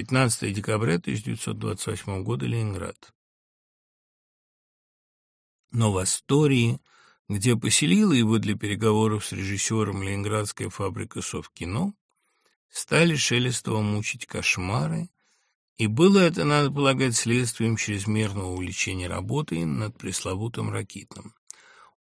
15 декабря 1928 года, Ленинград. Но в Астории, где поселила его для переговоров с режиссером Ленинградская фабрика Совкино, стали Шелестова мучить кошмары, и было это, надо полагать, следствием чрезмерного увлечения работой над пресловутым Ракитом.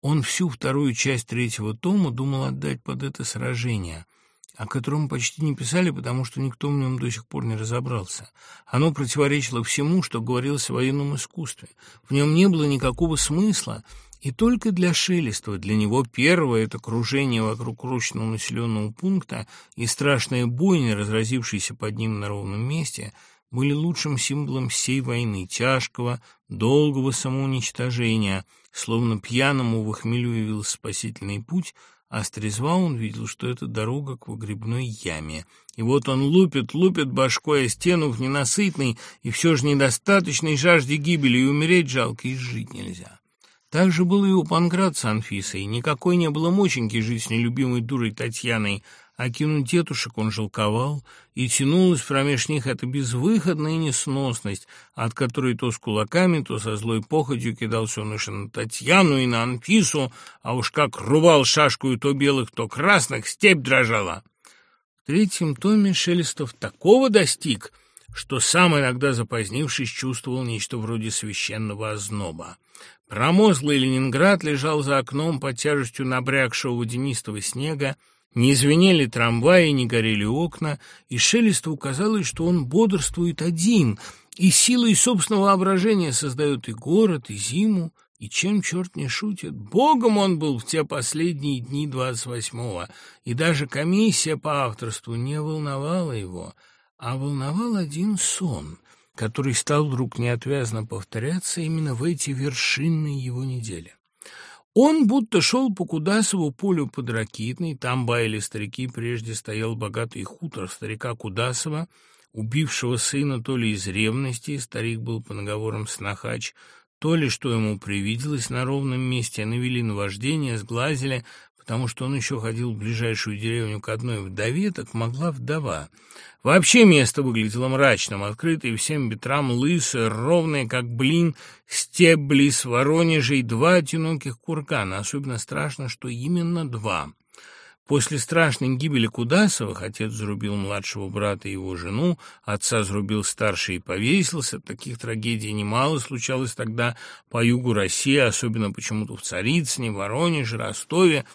Он всю вторую часть третьего тома думал отдать под это сражение – о котором почти не писали, потому что никто в нем до сих пор не разобрался. Оно противоречило всему, что говорилось о военном искусстве. В нем не было никакого смысла, и только для Шелестова, для него первое это кружение вокруг крошечного населенного пункта и страшная бойня, разразившаяся под ним на ровном месте, были лучшим символом всей войны, тяжкого, долгого самоуничтожения, словно пьяному в хмелю явился спасительный путь — а стрезва он видел, что это дорога к выгребной яме. И вот он лупит, лупит башкой о стену в ненасытной и все же недостаточной жажде гибели, и умереть жалко, и жить нельзя. Так же было и у Панкрат с Анфисой. Никакой не было моченьки жить с нелюбимой дурой Татьяной, Окинуть детушек он жалковал, и тянулась промеж них эта безвыходная несносность, от которой то с кулаками, то со злой похотью кидался он и на Татьяну, и на Анфису, а уж как рубал шашкою то белых, то красных, степь дрожала. В третьем томе Шелестов такого достиг, что сам иногда запозднившись чувствовал нечто вроде священного озноба. Промозглый Ленинград лежал за окном под тяжестью набрякшего водянистого снега, не звенели трамваи, не горели окна, и Шелестову казалось, что он бодрствует один, и силой собственного воображения создает и город, и зиму, и чем черт не шутит, богом он был в те последние дни двадцать восьмого, и даже комиссия по авторству не волновала его, а волновал один сон, который стал вдруг неотвязно повторяться именно в эти вершинные его недели. Он будто шел по Кудасову полю под Ракитной, там баяли старики, прежде стоял богатый хутор старика Кудасова, убившего сына то ли из ревности, старик был по наговорам снахач, то ли, что ему привиделось на ровном месте, навели на вождение, сглазили, потому что он еще ходил в ближайшую деревню к одной вдове, так могла вдова. Вообще место выглядело мрачным, открытый всем ветрам лысый, ровный, как блин, степь близ Воронежей, два одиноких кургана. Особенно страшно, что именно два. После страшной гибели Кудасовых отец зарубил младшего брата и его жену, отца зарубил старший и повесился. Таких трагедий немало случалось тогда по югу России, особенно почему-то в Царицыне, Воронеже, Ростове,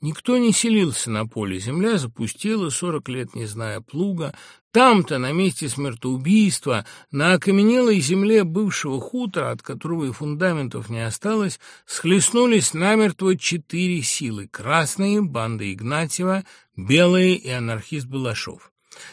Никто не селился на поле, земля запустела, сорок лет не зная плуга. Там-то, на месте смертоубийства, на окаменелой земле бывшего хутора, от которого и фундаментов не осталось, схлестнулись намертво четыре силы — красные, банда Игнатьева, белые и анархист Балашов.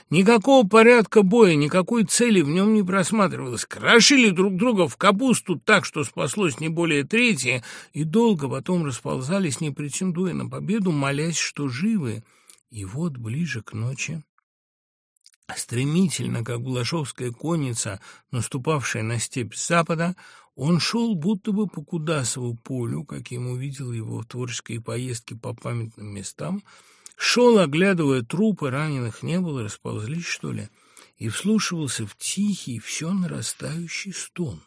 Никакого порядка боя, никакой цели в нем не просматривалось. Крошили друг друга в капусту так, что спаслось не более трети, и долго потом расползались, не претендуя на победу, молясь, что живы. И вот ближе к ночи Стремительно, как Булашовская конница, наступавшая на степь с запада, он шел будто бы по Кудасову полю, как ему видел его в творческой поездке по памятным местам, Шел, оглядывая трупы, раненых не было, расползлись, что ли, и вслушивался в тихий, все нарастающий стон.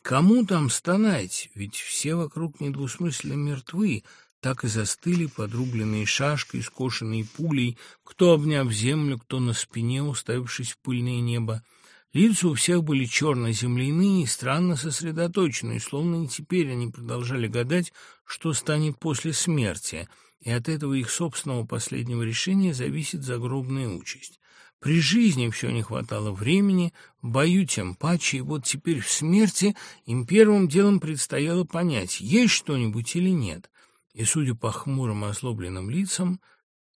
Кому там стонать, ведь все вокруг недвусмысленно мертвы, так и застыли подрубленные шашкой, скошенные пулей, кто обняв землю, кто на спине, уставившись в пыльное небо. Лица у всех были черно-земляные и странно сосредоточенные, словно и теперь они продолжали гадать, что станет после смерти — и от этого их собственного последнего решения зависит загробная участь. При жизни все не хватало времени, бою тем паче, и вот теперь в смерти им первым делом предстояло понять, есть что-нибудь или нет. И, судя по хмурым озлобленным лицам,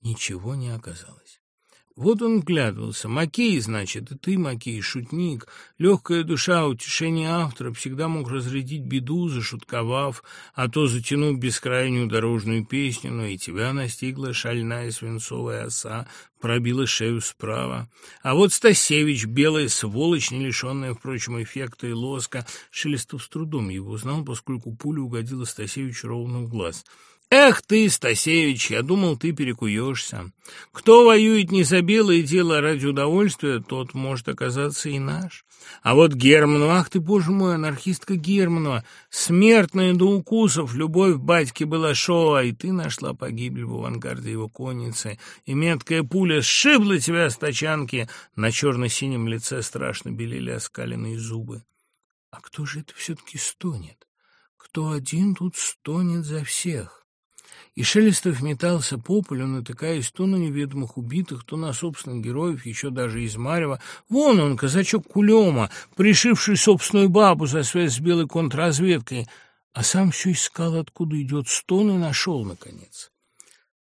ничего не оказалось. Вот он вглядывался. Макей, значит, и ты, Макей, шутник. Легкая душа, утешение автора всегда мог разрядить беду, зашутковав, а то затянув бескрайнюю дорожную песню, но и тебя настигла шальная свинцовая оса, пробила шею справа. А вот Стасевич, белая сволочь, не лишенная, впрочем, эффекта и лоска, Шелестов с трудом его узнал, поскольку пуля угодила Стасевичу ровно в глаз — Эх ты, Стасевич, я думал, ты перекуешься. Кто воюет не за белое дело, а ради удовольствия, тот может оказаться и наш. А вот Германова, ах ты, боже мой, анархистка Германова, смертная до укусов, любовь батьки была шоу, и ты нашла погибель в авангарде его конницы, и меткая пуля сшибла тебя с тачанки, на черно-синем лице страшно белели оскаленные зубы. А кто же это все-таки стонет? Кто один тут стонет за всех? И Шелестов метался по полю, натыкаясь то на неведомых убитых, то на собственных героев, еще даже из Марева. Вон он, казачок Кулема, пришивший собственную бабу за связь с белой контрразведкой, а сам все искал, откуда идет стон, и нашел, наконец.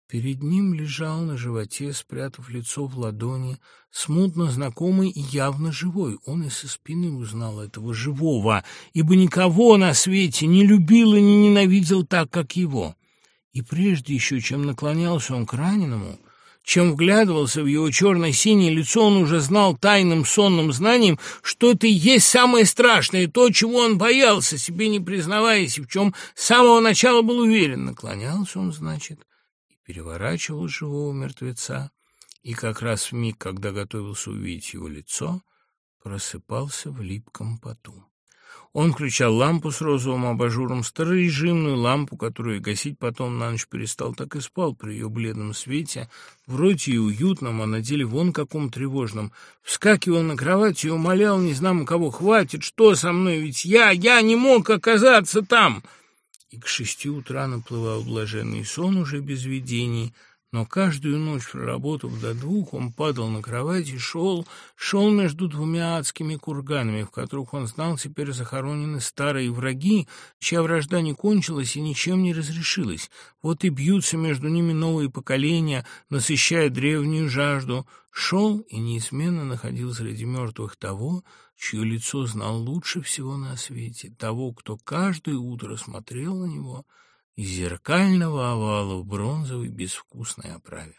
Перед ним лежал на животе, спрятав лицо в ладони, смутно знакомый и явно живой. Он и со спины узнал этого живого, ибо никого на свете не любил и не ненавидел так, как его. И прежде еще, чем наклонялся он к раненому, чем вглядывался в его черно-синее лицо, он уже знал тайным сонным знанием, что это и есть самое страшное, то, чего он боялся, себе не признаваясь, и в чем с самого начала был уверен. Наклонялся он, значит, и переворачивал живого мертвеца, и как раз в миг, когда готовился увидеть его лицо, просыпался в липком поту. Он включал лампу с розовым абажуром, старорежимную лампу, которую гасить потом на ночь перестал, так и спал при ее бледном свете, вроде и уютном, а на деле вон каком тревожном. Вскакивал на кровать и умолял, не знамо кого, хватит, что со мной, ведь я, я не мог оказаться там. И к шести утра наплывал блаженный сон уже без видений — но каждую ночь, проработав до двух, он падал на кровать и шел, шел между двумя адскими курганами, в которых он знал теперь захоронены старые враги, чья вражда не кончилась и ничем не разрешилась. Вот и бьются между ними новые поколения, насыщая древнюю жажду. Шел и неизменно находил среди мертвых того, чье лицо знал лучше всего на свете, того, кто каждое утро смотрел на него — из зеркального овала в бронзовой безвкусной оправе.